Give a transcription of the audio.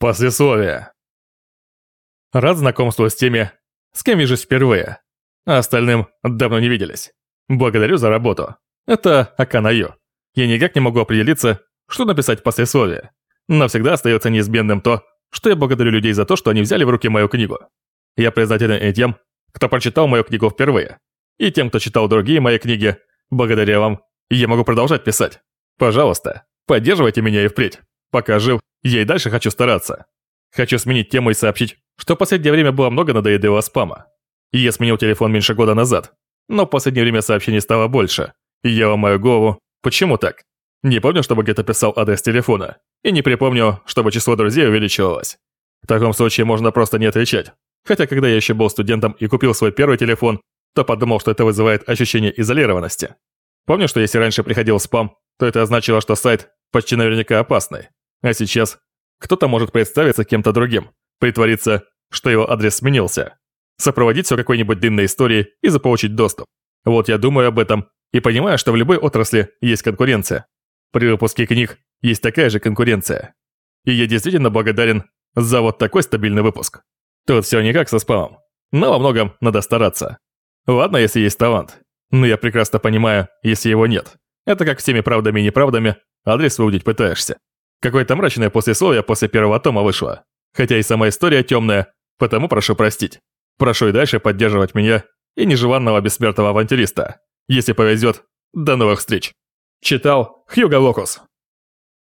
Послесловие. Рад знакомству с теми, с кем вижусь впервые, а остальным давно не виделись. Благодарю за работу. Это Аканаю. Я никак не могу определиться, что написать в послесловии. Но всегда остается неизменным то, что я благодарю людей за то, что они взяли в руки мою книгу. Я признателен и тем, кто прочитал мою книгу впервые, и тем, кто читал другие мои книги. Благодаря вам я могу продолжать писать. Пожалуйста, поддерживайте меня и впредь. Пока жив, я и дальше хочу стараться. Хочу сменить тему и сообщить, что в последнее время было много надоедливого спама. Я сменил телефон меньше года назад, но в последнее время сообщений стало больше. И я ломаю голову, почему так? Не помню, чтобы где-то писал адрес телефона, и не припомню, чтобы число друзей увеличивалось. В таком случае можно просто не отвечать. Хотя когда я еще был студентом и купил свой первый телефон, то подумал, что это вызывает ощущение изолированности. Помню, что если раньше приходил спам, то это означало, что сайт почти наверняка опасный. А сейчас кто-то может представиться кем-то другим, притвориться, что его адрес сменился, сопроводить все какой-нибудь длинной историей и заполучить доступ. Вот я думаю об этом и понимаю, что в любой отрасли есть конкуренция. При выпуске книг есть такая же конкуренция. И я действительно благодарен за вот такой стабильный выпуск. Тут все не как со спамом, но во многом надо стараться. Ладно, если есть талант, но я прекрасно понимаю, если его нет. Это как всеми правдами и неправдами, адрес выудить пытаешься. Какое-то мрачное послесловие после первого тома вышло. Хотя и сама история темная, потому прошу простить. Прошу и дальше поддерживать меня и нежеланного бессмертного авантюриста. Если повезет, до новых встреч. Читал Хьюго Локус.